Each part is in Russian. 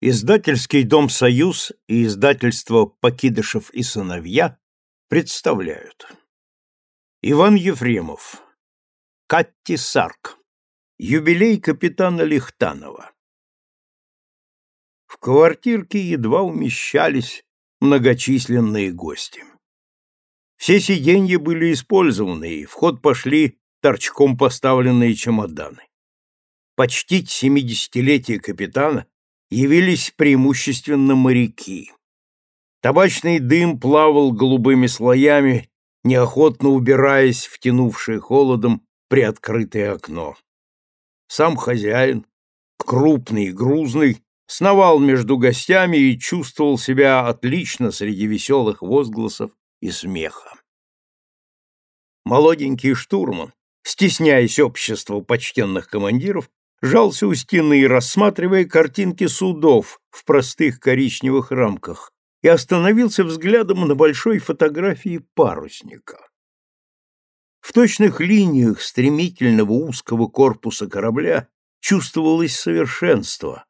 Издательский дом «Союз» и издательство «Покидышев и сыновья» представляют. Иван Ефремов. Катти Сарк. Юбилей капитана Лихтанова. В квартирке едва умещались многочисленные гости. Все сиденья были использованы, и в ход пошли торчком поставленные чемоданы. Почтить семидесятилетие капитана явились преимущественно моряки. Табачный дым плавал голубыми слоями, неохотно убираясь в тянувшее холодом приоткрытое окно. Сам хозяин, крупный и грузный, сновал между гостями и чувствовал себя отлично среди веселых возгласов и смеха. Молоденький штурман, стесняясь общества почтенных командиров, жался у стены, рассматривая картинки судов в простых коричневых рамках, и остановился взглядом на большой фотографии парусника. В точных линиях стремительного узкого корпуса корабля чувствовалось совершенство,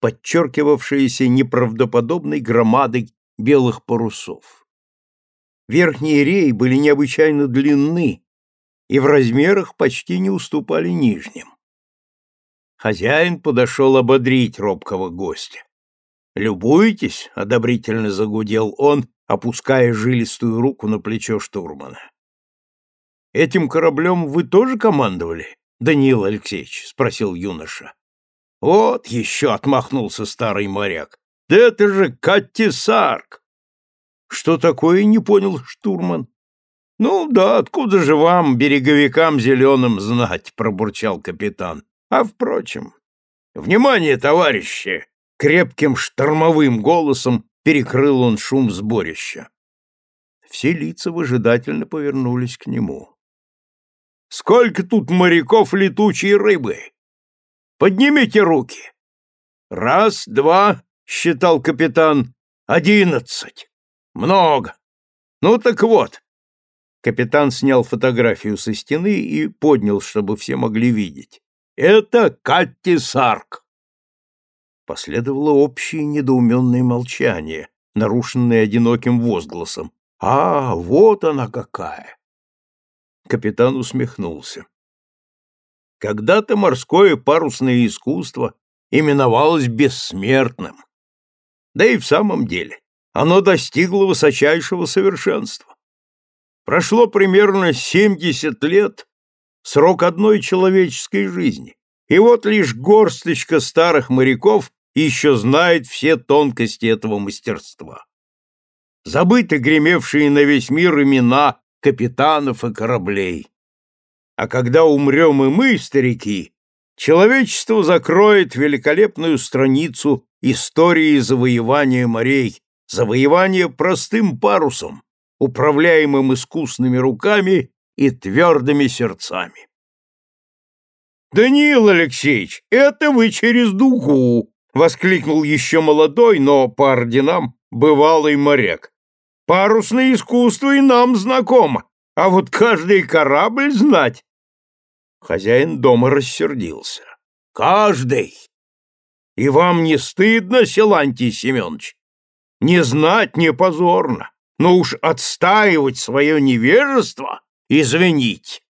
подчеркивавшееся неправдоподобной громадой белых парусов. Верхние реи были необычайно длинны и в размерах почти не уступали нижним. Хозяин подошел ободрить робкого гостя. «Любуетесь?» — одобрительно загудел он, опуская жилистую руку на плечо штурмана. «Этим кораблем вы тоже командовали, Даниил Алексеевич?» — спросил юноша. «Вот еще!» — отмахнулся старый моряк. «Да это же Катти Сарк!» «Что такое?» — не понял штурман. «Ну да, откуда же вам, береговикам зеленым, знать?» — пробурчал капитан. А впрочем, внимание, товарищи! Крепким штормовым голосом перекрыл он шум сборища. Все лица выжидательно повернулись к нему. Сколько тут моряков летучей рыбы? Поднимите руки. Раз, два, считал капитан. Одиннадцать. Много. Ну так вот. Капитан снял фотографию со стены и поднял, чтобы все могли видеть. Это Катти Сарк. Последовало общее недоуменное молчание, нарушенное одиноким возгласом. А, вот она какая! Капитан усмехнулся. Когда-то морское парусное искусство именовалось бессмертным. Да и в самом деле оно достигло высочайшего совершенства. Прошло примерно 70 лет срок одной человеческой жизни. И вот лишь горсточка старых моряков еще знает все тонкости этого мастерства. Забыты гремевшие на весь мир имена капитанов и кораблей. А когда умрем и мы, старики, человечество закроет великолепную страницу истории завоевания морей, завоевания простым парусом, управляемым искусными руками и твердыми сердцами. «Даниил Алексеевич, это вы через дугу!» — воскликнул еще молодой, но по орденам бывалый моряк. «Парусное искусство и нам знакомо, а вот каждый корабль знать!» Хозяин дома рассердился. «Каждый! И вам не стыдно, Силантий Семенович? Не знать не позорно, но уж отстаивать свое невежество Извинить.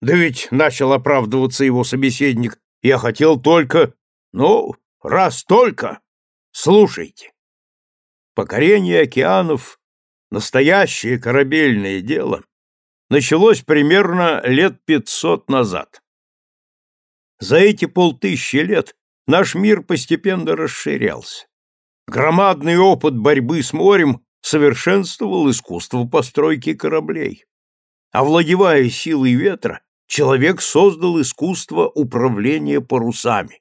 Да ведь начал оправдываться его собеседник. Я хотел только... Ну, раз только. Слушайте. Покорение океанов — настоящее корабельное дело — началось примерно лет пятьсот назад. За эти полтысячи лет наш мир постепенно расширялся. Громадный опыт борьбы с морем совершенствовал искусство постройки кораблей. Овладевая силой ветра, человек создал искусство управления парусами.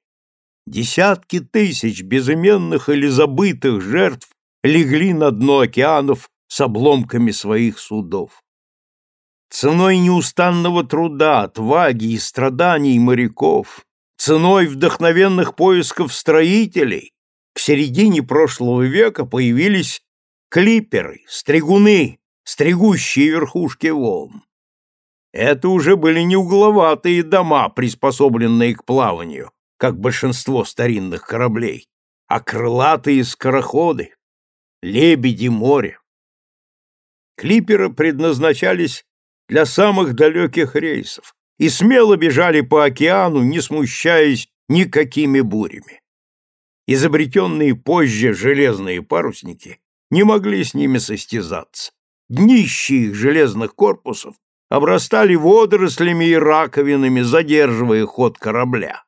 Десятки тысяч безыменных или забытых жертв легли на дно океанов с обломками своих судов. Ценой неустанного труда, отваги и страданий моряков, ценой вдохновенных поисков строителей, к середине прошлого века появились клиперы, стригуны, стригущие верхушки волн. Это уже были не угловатые дома, приспособленные к плаванию, как большинство старинных кораблей, а крылатые скороходы, лебеди моря. Клиперы предназначались для самых далеких рейсов и смело бежали по океану, не смущаясь никакими бурями. Изобретенные позже железные парусники не могли с ними состязаться. Днища их железных корпусов обрастали водорослями и раковинами, задерживая ход корабля.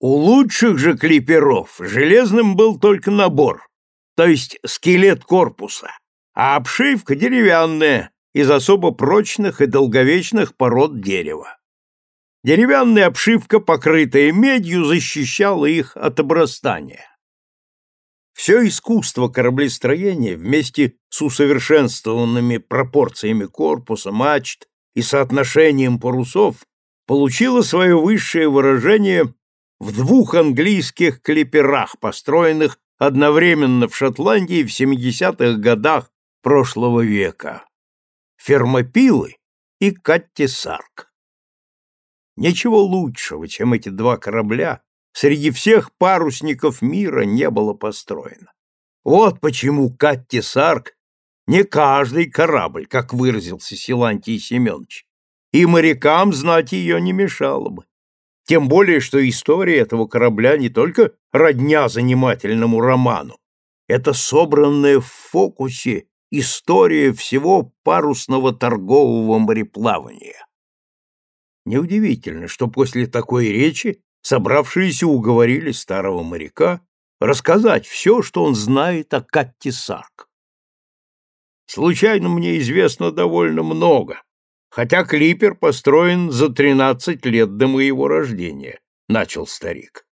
У лучших же клиперов железным был только набор, то есть скелет корпуса, а обшивка деревянная из особо прочных и долговечных пород дерева. Деревянная обшивка, покрытая медью, защищала их от обрастания. Все искусство кораблестроения вместе с усовершенствованными пропорциями корпуса, мачт и соотношением парусов получило свое высшее выражение в двух английских клиперах, построенных одновременно в Шотландии в 70-х годах прошлого века. Фермопилы и Катти Сарк. Ничего лучшего, чем эти два корабля, среди всех парусников мира не было построено. Вот почему Катти Сарк не каждый корабль, как выразился Силантий Семенович, и морякам знать ее не мешало бы. Тем более, что история этого корабля не только родня занимательному роману, это собранная в фокусе история всего парусного торгового мореплавания. Неудивительно, что после такой речи собравшиеся уговорили старого моряка рассказать все, что он знает о Катте Сарк. Случайно мне известно довольно много, хотя клипер построен за тринадцать лет до моего рождения, начал старик.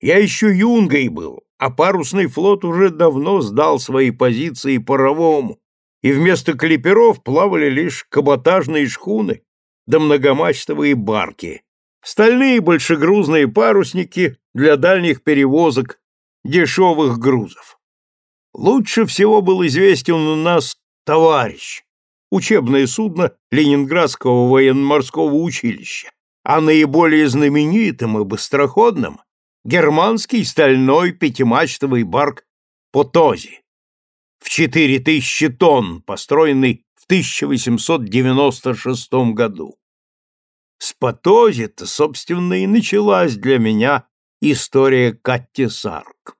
Я еще юнгой был, а парусный флот уже давно сдал свои позиции паровому, и вместо клиперов плавали лишь каботажные шхуны да многомачтовые барки, стальные большегрузные парусники для дальних перевозок дешевых грузов. Лучше всего был известен у нас товарищ, учебное судно Ленинградского военно-морского училища, а наиболее знаменитым и быстроходным германский стальной пятимачтовый барк Потози в 4000 тонн, построенный в 1896 году. С Потози-то, собственно, и началась для меня история Катти Сарк.